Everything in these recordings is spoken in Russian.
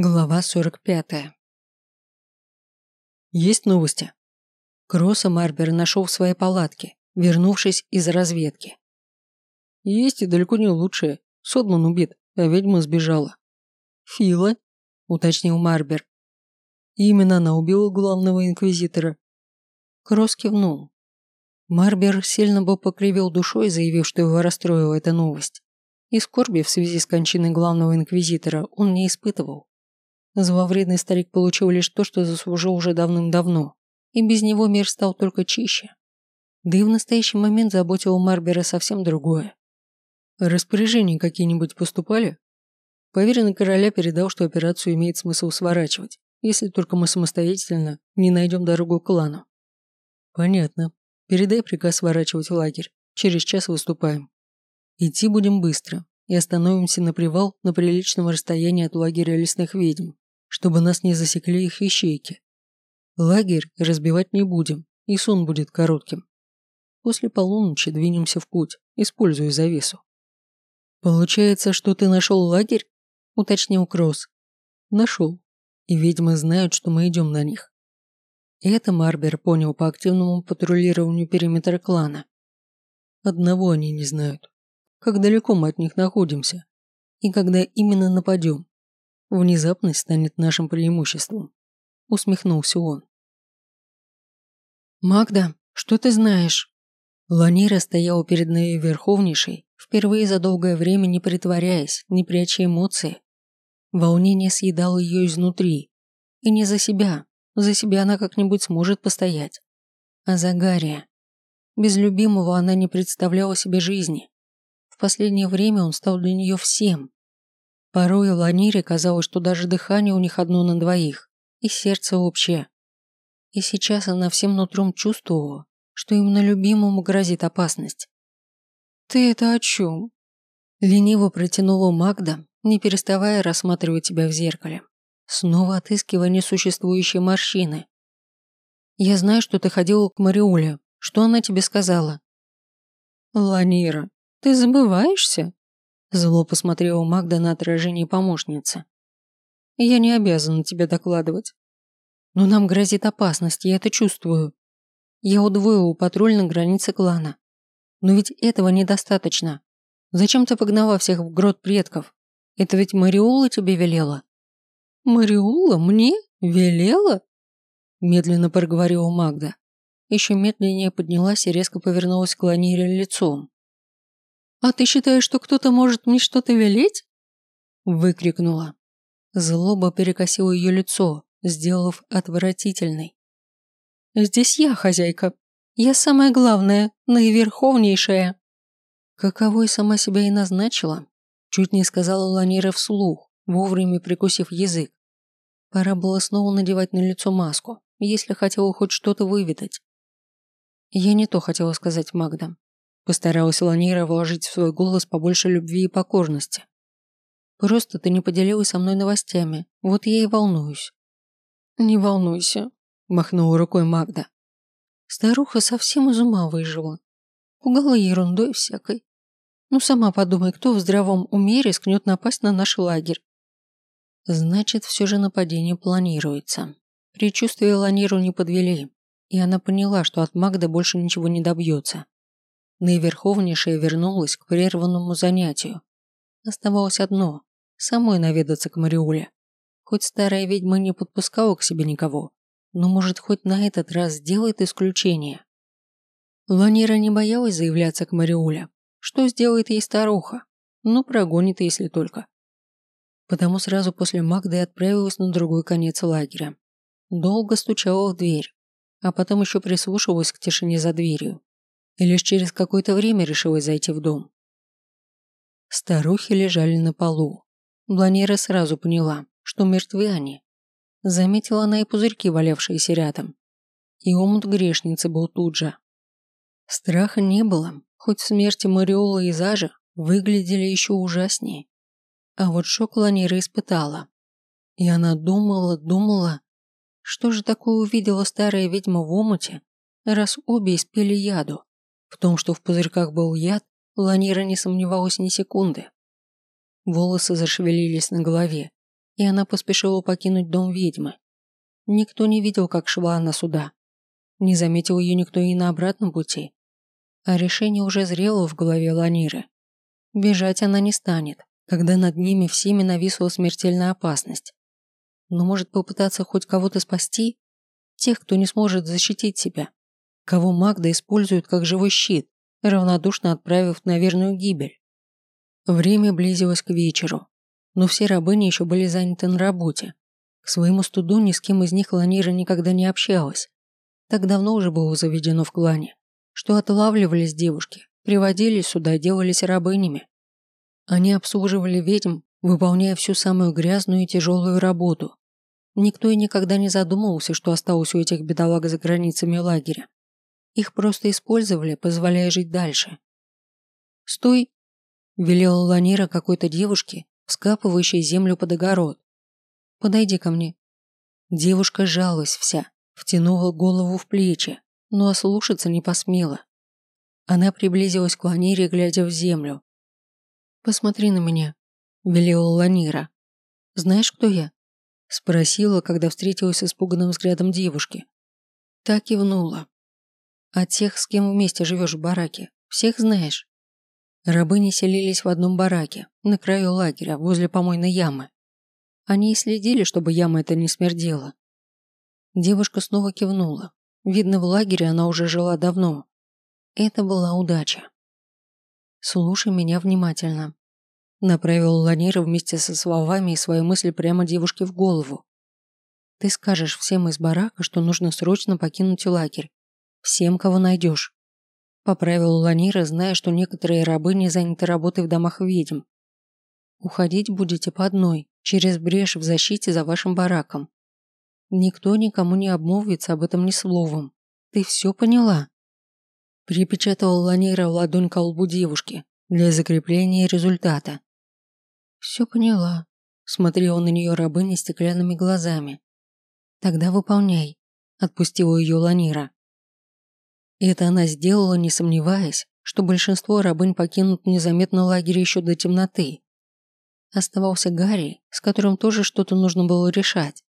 Глава 45. Есть новости. Кросса Марбер нашел в своей палатке, вернувшись из разведки. Есть и далеко не лучшие. Содман убит, а ведьма сбежала. Фила, уточнил Марбер. именно она убила главного инквизитора. Кросс кивнул. Марбер сильно бы покривил душой, заявив, что его расстроила эта новость. И скорби в связи с кончиной главного инквизитора он не испытывал. Зловредный старик получил лишь то, что заслужил уже давным-давно, и без него мир стал только чище. Да и в настоящий момент заботило Марбера совсем другое. Распоряжения какие-нибудь поступали? Поверенный короля передал, что операцию имеет смысл сворачивать, если только мы самостоятельно не найдем дорогу к клану. Понятно. Передай приказ сворачивать лагерь. Через час выступаем. Идти будем быстро и остановимся на привал на приличном расстоянии от лагеря лесных ведьм чтобы нас не засекли их ищейки. Лагерь разбивать не будем, и сон будет коротким. После полуночи двинемся в путь, используя завесу. «Получается, что ты нашел лагерь?» – уточнил Кросс. «Нашел. И ведьмы знают, что мы идем на них». Это Марбер понял по активному патрулированию периметра клана. Одного они не знают. Как далеко мы от них находимся. И когда именно нападем. Внезапность станет нашим преимуществом. Усмехнулся он. «Магда, что ты знаешь?» Ланира стояла перед наиверховнейшей, впервые за долгое время не притворяясь, не пряча эмоции. Волнение съедало ее изнутри. И не за себя. За себя она как-нибудь сможет постоять. А за Гарри. Без любимого она не представляла себе жизни. В последнее время он стал для нее всем. Порой Ланире казалось, что даже дыхание у них одно на двоих, и сердце общее. И сейчас она всем нутром чувствовала, что именно любимому грозит опасность. «Ты это о чем?» Лениво протянула Магда, не переставая рассматривать тебя в зеркале, снова отыскивая несуществующие морщины. «Я знаю, что ты ходила к Мариуле. Что она тебе сказала?» «Ланира, ты забываешься?» Зло посмотрела Магда на отражение помощницы. «Я не обязана тебе докладывать. Но нам грозит опасность, я это чувствую. Я удвоила патруль на границе клана. Но ведь этого недостаточно. Зачем ты погнала всех в грот предков? Это ведь Мариула тебе велела?» «Мариула? Мне? Велела?» Медленно проговорила Магда. Еще медленнее поднялась и резко повернулась к Ланире лицом. «А ты считаешь, что кто-то может мне что-то велеть?» Выкрикнула. Злоба перекосила ее лицо, сделав отвратительной. «Здесь я хозяйка. Я самая главная, наиверховнейшая». Каковой сама себя и назначила, чуть не сказала Ланира вслух, вовремя прикусив язык. Пора было снова надевать на лицо маску, если хотела хоть что-то выведать. Я не то хотела сказать Магда. Постаралась Ланира вложить в свой голос побольше любви и покорности. Просто ты не поделилась со мной новостями, вот я и волнуюсь. Не волнуйся, махнула рукой Магда. Старуха совсем из ума выжила. Пугала ерундой всякой. Ну сама подумай, кто в здравом уме рискнет напасть на наш лагерь. Значит, все же нападение планируется. Предчувствия Ланиру не подвели, и она поняла, что от Магды больше ничего не добьется. Наиверховнейшая вернулась к прерванному занятию. Оставалось одно – самой наведаться к Мариуле. Хоть старая ведьма не подпускала к себе никого, но может хоть на этот раз сделает исключение. Ланира не боялась заявляться к Мариуле. Что сделает ей старуха? Ну, прогонит, если только. Потому сразу после Магды отправилась на другой конец лагеря. Долго стучала в дверь, а потом еще прислушивалась к тишине за дверью и лишь через какое-то время решилась зайти в дом. Старухи лежали на полу. Бланера сразу поняла, что мертвы они. Заметила она и пузырьки, валявшиеся рядом. И омут грешницы был тут же. Страха не было, хоть смерти Мариола и Зажа выглядели еще ужаснее. А вот шок Ланира испытала. И она думала, думала, что же такое увидела старая ведьма в омуте, раз обе испили яду. В том, что в пузырьках был яд, Ланира не сомневалась ни секунды. Волосы зашевелились на голове, и она поспешила покинуть дом ведьмы. Никто не видел, как шла она сюда. Не заметил ее никто и на обратном пути. А решение уже зрело в голове Ланиры. Бежать она не станет, когда над ними всеми нависла смертельная опасность. Но может попытаться хоть кого-то спасти? Тех, кто не сможет защитить себя. Кого Магда использует как живой щит, равнодушно отправив на верную гибель. Время близилось к вечеру, но все рабыни еще были заняты на работе. К своему студу ни с кем из них Ланира никогда не общалась. Так давно уже было заведено в клане, что отлавливались девушки, приводились сюда и делались рабынями. Они обслуживали ведьм, выполняя всю самую грязную и тяжелую работу. Никто и никогда не задумывался, что осталось у этих бедолаг за границами лагеря. Их просто использовали, позволяя жить дальше. «Стой!» – велела Ланира какой-то девушке, вскапывающей землю под огород. «Подойди ко мне». Девушка жалась вся, втянула голову в плечи, но ослушаться не посмела. Она приблизилась к Ланире, глядя в землю. «Посмотри на меня», – велела Ланира. «Знаешь, кто я?» – спросила, когда встретилась с испуганным взглядом девушки. Так кивнула. «А тех, с кем вместе живешь в бараке, всех знаешь?» Рабыни селились в одном бараке, на краю лагеря, возле помойной ямы. Они и следили, чтобы яма эта не смердела. Девушка снова кивнула. Видно, в лагере она уже жила давно. Это была удача. «Слушай меня внимательно», – направил Ланира вместе со словами и свои мысли прямо девушке в голову. «Ты скажешь всем из барака, что нужно срочно покинуть лагерь. Всем, кого найдешь. Поправил Ланира, зная, что некоторые рабы не заняты работой в домах ведьм. Уходить будете по одной, через брешь в защите за вашим бараком. Никто никому не обмолвится об этом ни словом. Ты все поняла?» Припечатал Ланира ладонь к лбу девушки для закрепления результата. «Все поняла», – смотрела на нее рабыня стеклянными глазами. «Тогда выполняй», – отпустила ее Ланира. И это она сделала, не сомневаясь, что большинство рабынь покинут незаметно лагерь еще до темноты. Оставался Гарри, с которым тоже что-то нужно было решать.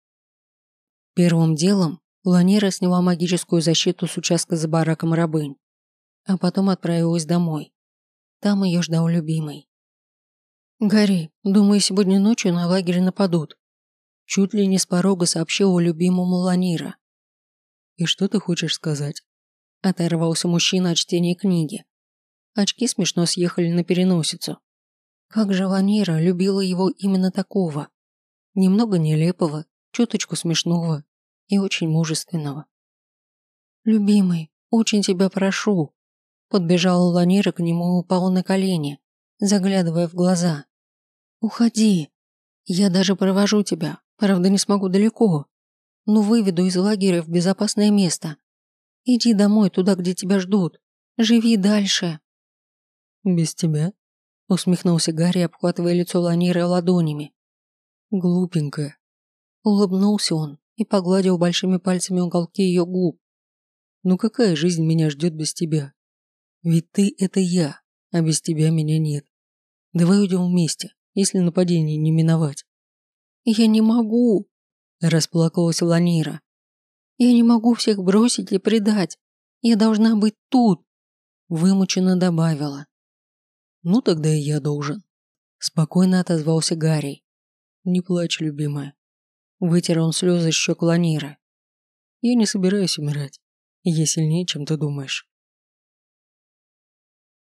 Первым делом Ланера сняла магическую защиту с участка за бараком рабынь, а потом отправилась домой. Там ее ждал любимый. «Гарри, думаю, сегодня ночью на лагерь нападут», чуть ли не с порога сообщила любимому Ланира. «И что ты хочешь сказать?» Оторвался мужчина от чтения книги. Очки смешно съехали на переносицу. Как же Ванера любила его именно такого. Немного нелепого, чуточку смешного и очень мужественного. «Любимый, очень тебя прошу», Подбежала Ланира к нему и упала на колени, заглядывая в глаза. «Уходи. Я даже провожу тебя, правда не смогу далеко, но выведу из лагеря в безопасное место. Иди домой, туда, где тебя ждут. Живи дальше». «Без тебя?» – усмехнулся Гарри, обхватывая лицо Ланиры ладонями. «Глупенькая». Улыбнулся он и погладил большими пальцами уголки ее губ. «Ну какая жизнь меня ждет без тебя? Ведь ты – это я, а без тебя меня нет. Давай уйдем вместе, если нападение не миновать». «Я не могу», – расплакалась Ланира. Я не могу всех бросить и предать. Я должна быть тут. Вымученно добавила. Ну тогда и я должен. Спокойно отозвался Гарри. Не плачь, любимая. Вытер он слезы щек Ланира. Я не собираюсь умирать. Я сильнее, чем ты думаешь.